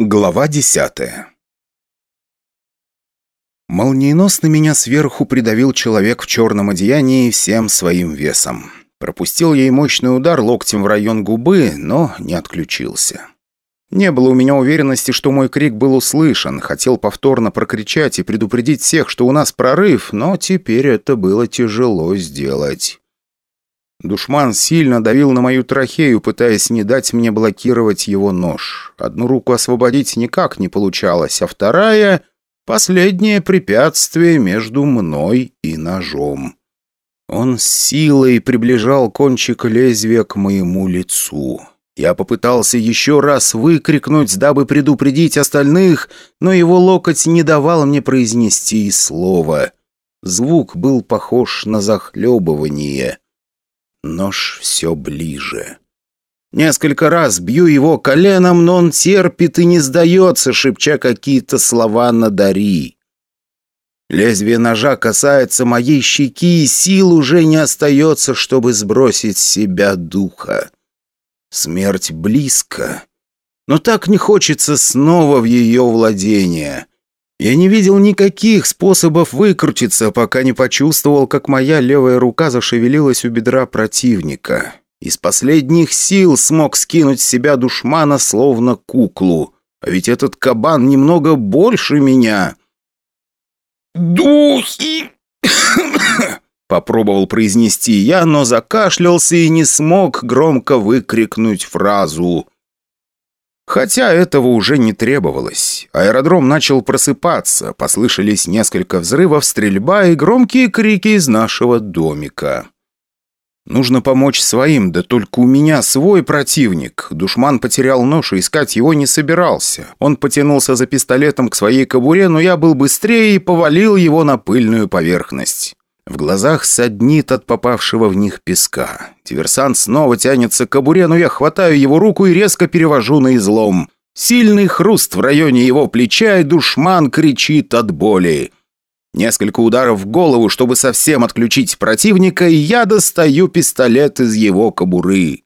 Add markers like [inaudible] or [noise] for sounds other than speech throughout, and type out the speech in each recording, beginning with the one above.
Глава десятая Молниеносно меня сверху придавил человек в черном одеянии всем своим весом. Пропустил ей мощный удар локтем в район губы, но не отключился. Не было у меня уверенности, что мой крик был услышан. Хотел повторно прокричать и предупредить всех, что у нас прорыв, но теперь это было тяжело сделать. Душман сильно давил на мою трахею, пытаясь не дать мне блокировать его нож. Одну руку освободить никак не получалось, а вторая — последнее препятствие между мной и ножом. Он с силой приближал кончик лезвия к моему лицу. Я попытался еще раз выкрикнуть, дабы предупредить остальных, но его локоть не давал мне произнести и слова. Звук был похож на захлебывание. Нож все ближе. Несколько раз бью его коленом, но он терпит и не сдается, шепча какие-то слова на дари. Лезвие ножа касается моей щеки, и сил уже не остается, чтобы сбросить с себя духа. Смерть близко, но так не хочется снова в ее владение. Я не видел никаких способов выкрутиться, пока не почувствовал, как моя левая рука зашевелилась у бедра противника. Из последних сил смог скинуть с себя душмана, словно куклу. А ведь этот кабан немного больше меня. «Духи!» [coughs] Попробовал произнести я, но закашлялся и не смог громко выкрикнуть фразу. Хотя этого уже не требовалось. Аэродром начал просыпаться, послышались несколько взрывов, стрельба и громкие крики из нашего домика. Нужно помочь своим, да только у меня свой противник. Душман потерял нож и искать его не собирался. Он потянулся за пистолетом к своей кобуре, но я был быстрее и повалил его на пыльную поверхность. В глазах саднит от попавшего в них песка. Диверсант снова тянется к кобуре, но я хватаю его руку и резко перевожу на излом. Сильный хруст в районе его плеча, и душман кричит от боли. Несколько ударов в голову, чтобы совсем отключить противника, и я достаю пистолет из его кобуры.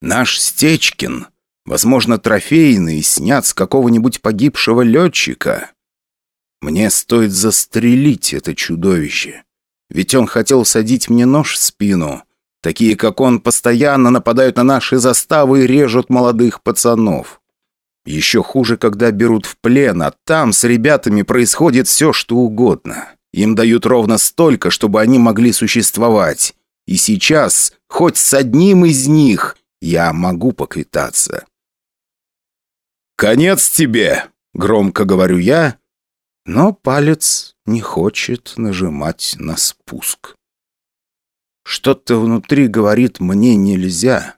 Наш Стечкин, возможно, трофейный, снят с какого-нибудь погибшего летчика. Мне стоит застрелить это чудовище. Ведь он хотел садить мне нож в спину. Такие, как он, постоянно нападают на наши заставы и режут молодых пацанов. Еще хуже, когда берут в плен, а там с ребятами происходит все, что угодно. Им дают ровно столько, чтобы они могли существовать. И сейчас, хоть с одним из них, я могу поквитаться. «Конец тебе!» — громко говорю я, но палец не хочет нажимать на спуск. Что-то внутри говорит «мне нельзя».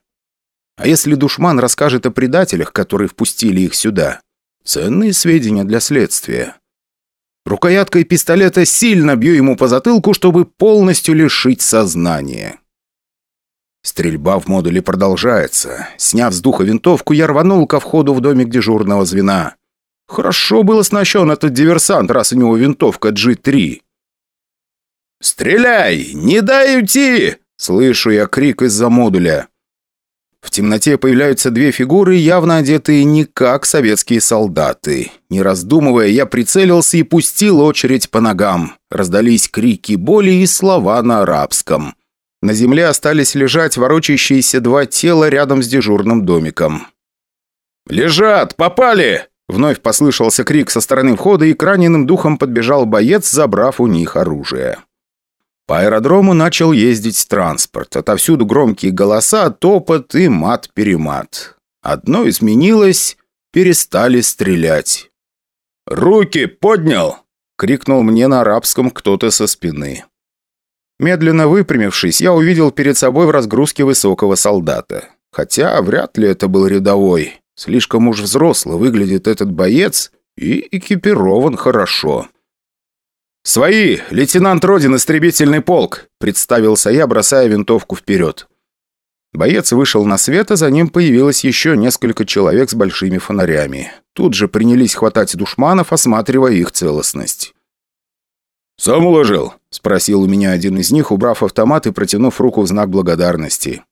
А если душман расскажет о предателях, которые впустили их сюда? Ценные сведения для следствия. Рукояткой пистолета сильно бью ему по затылку, чтобы полностью лишить сознания. Стрельба в модуле продолжается. Сняв с духа винтовку, я рванул ко входу в домик дежурного звена. Хорошо был оснащен этот диверсант, раз у него винтовка G3. «Стреляй! Не дай уйти!» Слышу я крик из-за модуля. В темноте появляются две фигуры, явно одетые не как советские солдаты. Не раздумывая, я прицелился и пустил очередь по ногам. Раздались крики боли и слова на арабском. На земле остались лежать ворочащиеся два тела рядом с дежурным домиком. «Лежат! Попали!» Вновь послышался крик со стороны входа, и к раненым духам подбежал боец, забрав у них оружие. По аэродрому начал ездить транспорт. Отовсюду громкие голоса, топот и мат-перемат. Одно изменилось – перестали стрелять. «Руки поднял!» – крикнул мне на арабском кто-то со спины. Медленно выпрямившись, я увидел перед собой в разгрузке высокого солдата. Хотя вряд ли это был рядовой. Слишком уж взрослый выглядит этот боец и экипирован хорошо. «Свои! Лейтенант Родин, истребительный полк!» – представился я, бросая винтовку вперед. Боец вышел на свет, а за ним появилось еще несколько человек с большими фонарями. Тут же принялись хватать душманов, осматривая их целостность. «Сам уложил?» – спросил у меня один из них, убрав автомат и протянув руку в знак благодарности.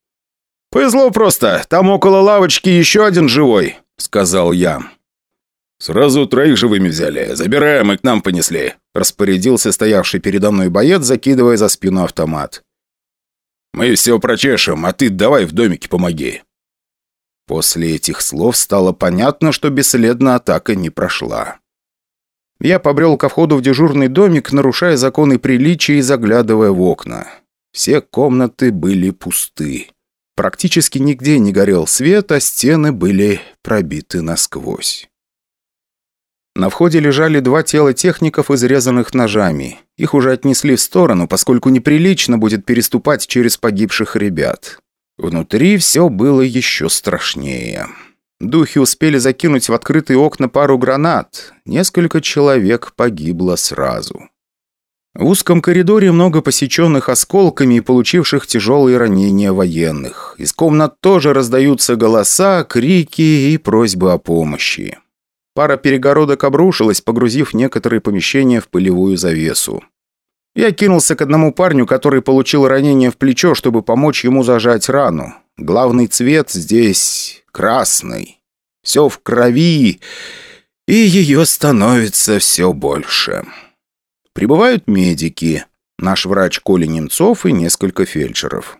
«Повезло просто. Там около лавочки еще один живой», — сказал я. «Сразу троих живыми взяли. Забираем и к нам понесли», – распорядился стоявший передо мной боец, закидывая за спину автомат. «Мы все прочешем, а ты давай в домике помоги». После этих слов стало понятно, что бесследно атака не прошла. Я побрел ко входу в дежурный домик, нарушая законы приличия и заглядывая в окна. Все комнаты были пусты. Практически нигде не горел свет, а стены были пробиты насквозь. На входе лежали два тела техников, изрезанных ножами. Их уже отнесли в сторону, поскольку неприлично будет переступать через погибших ребят. Внутри все было еще страшнее. Духи успели закинуть в открытые окна пару гранат. Несколько человек погибло сразу. В узком коридоре много посеченных осколками и получивших тяжелые ранения военных. Из комнат тоже раздаются голоса, крики и просьбы о помощи. Пара перегородок обрушилась, погрузив некоторые помещения в пылевую завесу. Я кинулся к одному парню, который получил ранение в плечо, чтобы помочь ему зажать рану. Главный цвет здесь красный. Все в крови, и ее становится все больше. Прибывают медики, наш врач Коля Немцов и несколько фельдшеров.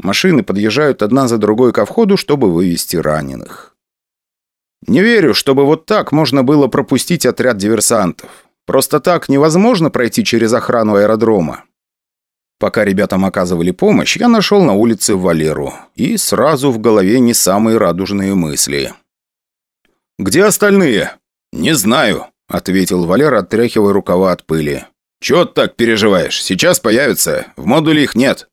Машины подъезжают одна за другой ко входу, чтобы вывести раненых. Не верю, чтобы вот так можно было пропустить отряд диверсантов. Просто так невозможно пройти через охрану аэродрома. Пока ребятам оказывали помощь, я нашел на улице Валеру. И сразу в голове не самые радужные мысли. «Где остальные?» «Не знаю», — ответил Валера, отряхивая рукава от пыли. «Чего ты так переживаешь? Сейчас появятся. В модуле их нет».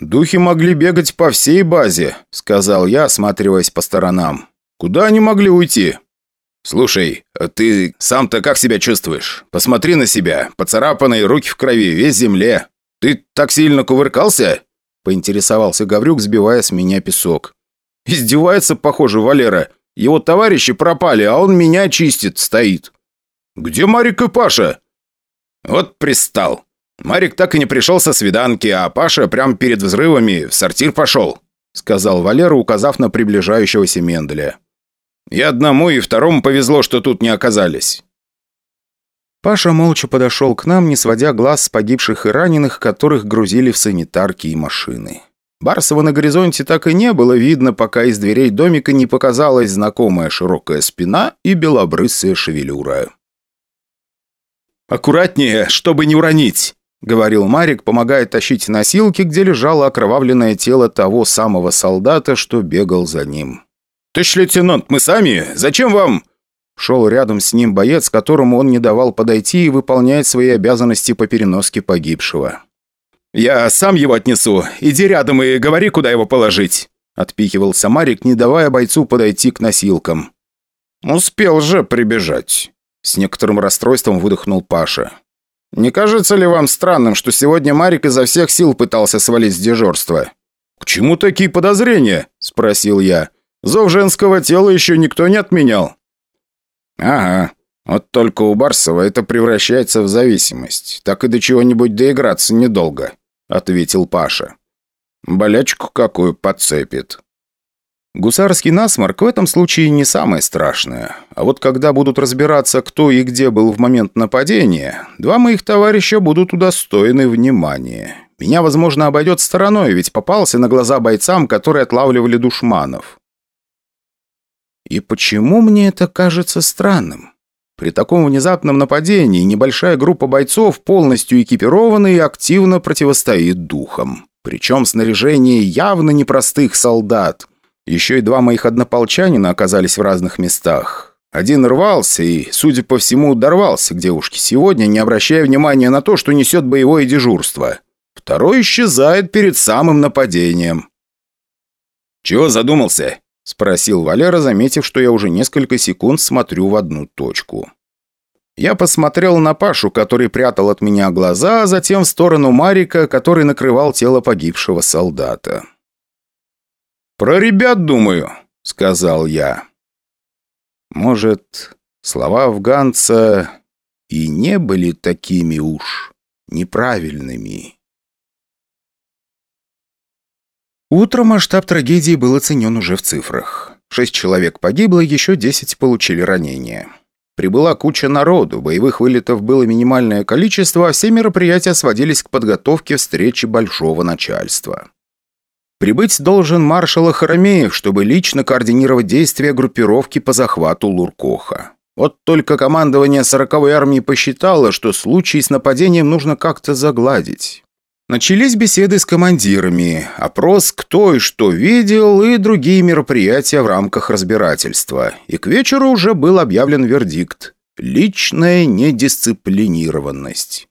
«Духи могли бегать по всей базе», — сказал я, осматриваясь по сторонам. Куда они могли уйти? Слушай, а ты сам-то как себя чувствуешь? Посмотри на себя. Поцарапанные руки в крови, весь земле. Ты так сильно кувыркался? Поинтересовался Гаврюк, сбивая с меня песок. Издевается, похоже, Валера. Его товарищи пропали, а он меня чистит, стоит. Где Марик и Паша? Вот пристал. Марик так и не пришел со свиданки, а Паша прямо перед взрывами в сортир пошел», — сказал Валера, указав на приближающегося Менделя. И одному, и второму повезло, что тут не оказались». Паша молча подошел к нам, не сводя глаз с погибших и раненых, которых грузили в санитарки и машины. Барсова на горизонте так и не было видно, пока из дверей домика не показалась знакомая широкая спина и белобрысая шевелюра. «Аккуратнее, чтобы не уронить!» — говорил Марик, помогая тащить носилки, где лежало окровавленное тело того самого солдата, что бегал за ним. «Товарищ лейтенант, мы сами? Зачем вам...» Шел рядом с ним боец, которому он не давал подойти и выполнять свои обязанности по переноске погибшего. «Я сам его отнесу. Иди рядом и говори, куда его положить», — отпихивался Марик, не давая бойцу подойти к носилкам. «Успел же прибежать», — с некоторым расстройством выдохнул Паша. «Не кажется ли вам странным, что сегодня Марик изо всех сил пытался свалить с дежурства?» «К чему такие подозрения?» – спросил я. Зов женского тела еще никто не отменял». «Ага. Вот только у Барсова это превращается в зависимость. Так и до чего-нибудь доиграться недолго», — ответил Паша. «Болячку какую подцепит». Гусарский насморк в этом случае не самое страшное. А вот когда будут разбираться, кто и где был в момент нападения, два моих товарища будут удостоены внимания. Меня, возможно, обойдет стороной, ведь попался на глаза бойцам, которые отлавливали душманов. И почему мне это кажется странным? При таком внезапном нападении небольшая группа бойцов, полностью экипированная и активно противостоит духам. Причем снаряжение явно непростых солдат. Еще и два моих однополчанина оказались в разных местах. Один рвался и, судя по всему, дорвался к девушке сегодня, не обращая внимания на то, что несет боевое дежурство. Второй исчезает перед самым нападением. «Чего задумался?» – спросил Валера, заметив, что я уже несколько секунд смотрю в одну точку. Я посмотрел на Пашу, который прятал от меня глаза, а затем в сторону Марика, который накрывал тело погибшего солдата. «Про ребят думаю», — сказал я. Может, слова афганца и не были такими уж неправильными. Утром масштаб трагедии был оценен уже в цифрах. Шесть человек погибло, еще десять получили ранения. Прибыла куча народу, боевых вылетов было минимальное количество, а все мероприятия сводились к подготовке встречи большого начальства. Прибыть должен маршал Харамеев, чтобы лично координировать действия группировки по захвату Луркоха. Вот только командование 40-й армии посчитало, что случай с нападением нужно как-то загладить. Начались беседы с командирами, опрос кто и что видел и другие мероприятия в рамках разбирательства. И к вечеру уже был объявлен вердикт – личная недисциплинированность.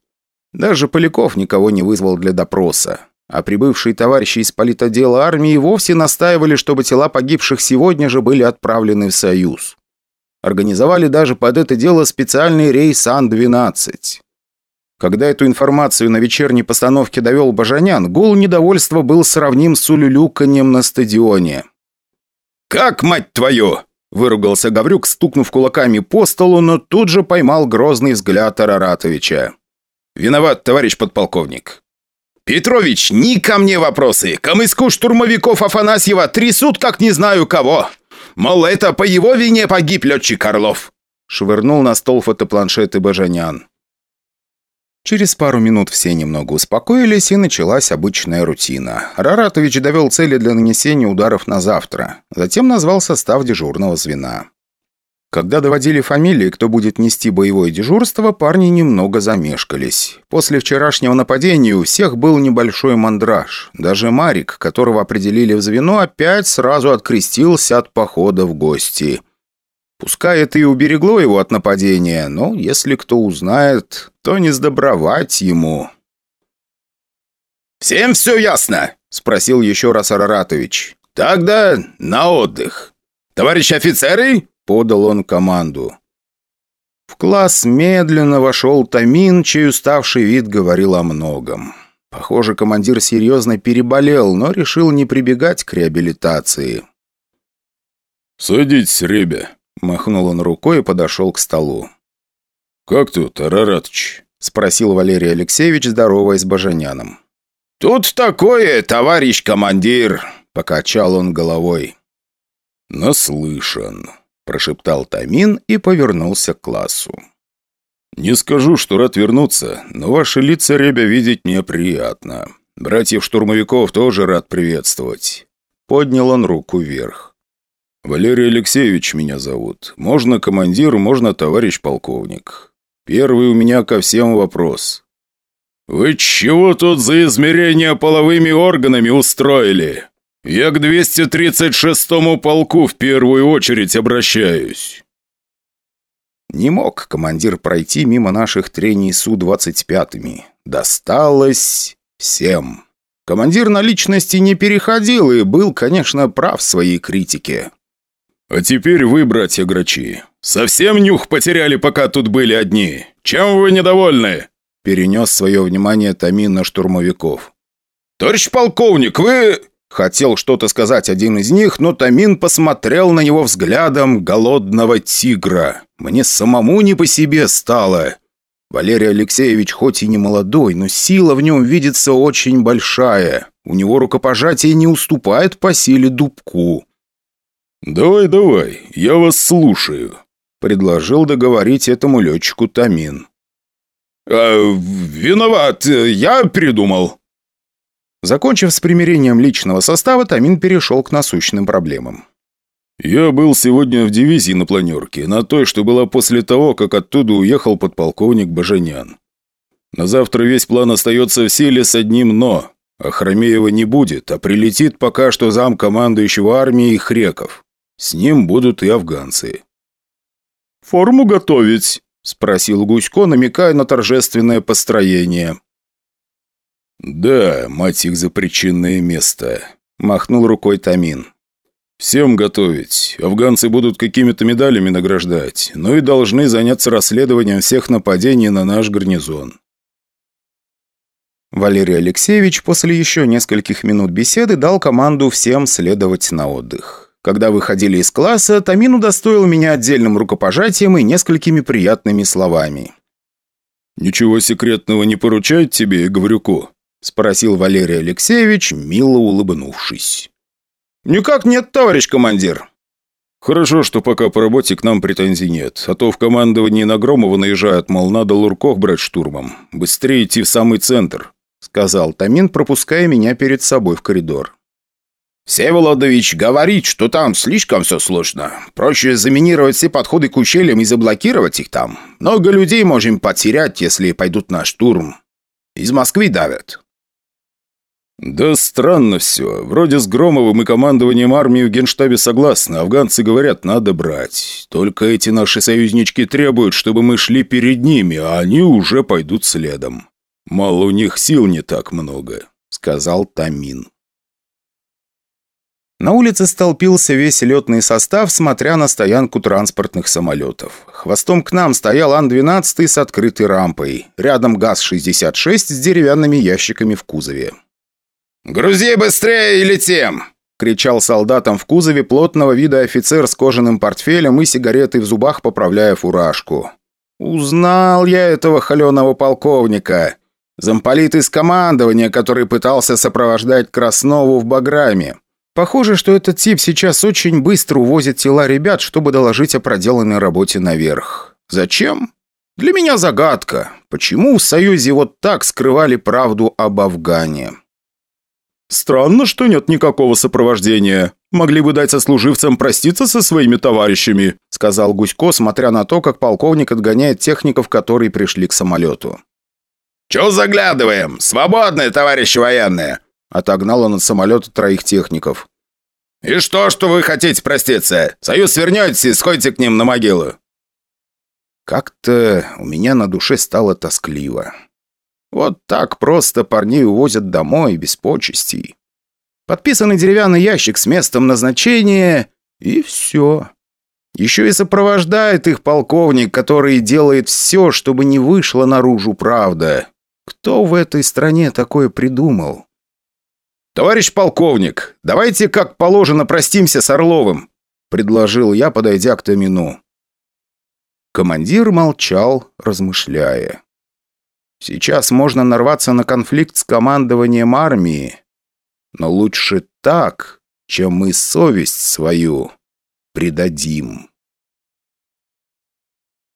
Даже Поляков никого не вызвал для допроса. А прибывшие товарищи из политодела армии вовсе настаивали, чтобы тела погибших сегодня же были отправлены в Союз. Организовали даже под это дело специальный рейс Ан-12. Когда эту информацию на вечерней постановке довел Бажанян, гул недовольства был сравним с улюлюканьем на стадионе. «Как, мать твою!» – выругался Гаврюк, стукнув кулаками по столу, но тут же поймал грозный взгляд Араратовича. «Виноват, товарищ подполковник». «Петрович, ни ко мне вопросы! Камыску штурмовиков Афанасьева трясут, как не знаю кого! Мол, это по его вине погиб летчик Орлов!» Швырнул на стол фотопланшеты Бажанян. Через пару минут все немного успокоились, и началась обычная рутина. Раратович довел цели для нанесения ударов на завтра. Затем назвал состав дежурного звена. Когда доводили фамилии, кто будет нести боевое дежурство, парни немного замешкались. После вчерашнего нападения у всех был небольшой мандраж. Даже Марик, которого определили в звено, опять сразу открестился от похода в гости. Пускай это и уберегло его от нападения, но если кто узнает, то не сдобровать ему. «Всем все ясно?» – спросил еще раз Араратович. «Тогда на отдых. Товарищи офицеры!» – подал он команду. В класс медленно вошел Тамин, чей уставший вид говорил о многом. Похоже, командир серьезно переболел, но решил не прибегать к реабилитации. «Садитесь, ребя», Махнул он рукой и подошел к столу. «Как тут, Араратыч?» – спросил Валерий Алексеевич, здороваясь с Бажаняном. «Тут такое, товарищ командир!» – покачал он головой. «Наслышан», – прошептал Тамин и повернулся к классу. «Не скажу, что рад вернуться, но ваши лица, ребя, видеть мне приятно. Братьев-штурмовиков тоже рад приветствовать». Поднял он руку вверх. «Валерий Алексеевич меня зовут. Можно командир, можно товарищ полковник. Первый у меня ко всем вопрос. Вы чего тут за измерение половыми органами устроили? Я к 236-му полку в первую очередь обращаюсь». Не мог командир пройти мимо наших трений Су-25. Досталось всем. Командир на личности не переходил и был, конечно, прав в своей критике. «А теперь вы, братья Грачи, совсем нюх потеряли, пока тут были одни. Чем вы недовольны?» Перенес свое внимание Тамин на штурмовиков. «Товарищ полковник, вы...» Хотел что-то сказать один из них, но Тамин посмотрел на него взглядом голодного тигра. Мне самому не по себе стало. Валерий Алексеевич хоть и не молодой, но сила в нем видится очень большая. У него рукопожатие не уступает по силе дубку. «Давай, давай, я вас слушаю», — предложил договорить этому летчику Тамин. «А, «Виноват, я придумал». Закончив с примирением личного состава, Тамин перешел к насущным проблемам. «Я был сегодня в дивизии на планерке, на той, что была после того, как оттуда уехал подполковник Бажанян. На завтра весь план остается в силе с одним «но». Ахрамеева не будет, а прилетит пока что зам командующего армией Хреков. С ним будут и афганцы. «Форму готовить?» – спросил Гусько, намекая на торжественное построение. «Да, мать их за причинное место», – махнул рукой Тамин. «Всем готовить. Афганцы будут какими-то медалями награждать, но и должны заняться расследованием всех нападений на наш гарнизон». Валерий Алексеевич после еще нескольких минут беседы дал команду всем следовать на отдых. Когда выходили из класса, Тамин удостоил меня отдельным рукопожатием и несколькими приятными словами. «Ничего секретного не поручает тебе, Гаврюку?» – спросил Валерий Алексеевич, мило улыбнувшись. «Никак нет, товарищ командир». «Хорошо, что пока по работе к нам претензий нет, а то в командовании на Громова наезжают, мол, надо Лурков брать штурмом. Быстрее идти в самый центр», — сказал Тамин, пропуская меня перед собой в коридор. «Всеволодович говорит, что там слишком все сложно. Проще заминировать все подходы к ущельям и заблокировать их там. Много людей можем потерять, если пойдут на штурм. Из Москвы давят». «Да странно все. Вроде с Громовым и командованием армии в Генштабе согласны. Афганцы говорят, надо брать. Только эти наши союзнички требуют, чтобы мы шли перед ними, а они уже пойдут следом. Мало у них сил не так много», — сказал Тамин. На улице столпился весь летный состав, смотря на стоянку транспортных самолетов. Хвостом к нам стоял Ан-12 с открытой рампой. Рядом ГАЗ-66 с деревянными ящиками в кузове. «Грузи быстрее и летим!» — кричал солдатам в кузове плотного вида офицер с кожаным портфелем и сигаретой в зубах, поправляя фуражку. «Узнал я этого холеного полковника. Замполит из командования, который пытался сопровождать Краснову в Баграме. Похоже, что этот тип сейчас очень быстро увозит тела ребят, чтобы доложить о проделанной работе наверх. Зачем? Для меня загадка. Почему в Союзе вот так скрывали правду об Афгане?» «Странно, что нет никакого сопровождения. Могли бы дать сослуживцам проститься со своими товарищами», сказал Гусько, смотря на то, как полковник отгоняет техников, которые пришли к самолету. «Чего заглядываем? Свободные, товарищи военные!» Отогнал он от самолета троих техников. «И что, что вы хотите проститься? Союз свернетесь и сходите к ним на могилу!» Как-то у меня на душе стало тоскливо. Вот так просто парней увозят домой без почестей. Подписанный деревянный ящик с местом назначения, и все. Еще и сопровождает их полковник, который делает все, чтобы не вышла наружу правда. Кто в этой стране такое придумал? «Товарищ полковник, давайте как положено простимся с Орловым», предложил я, подойдя к Томину. Командир молчал, размышляя. Сейчас можно нарваться на конфликт с командованием армии. Но лучше так, чем мы совесть свою предадим.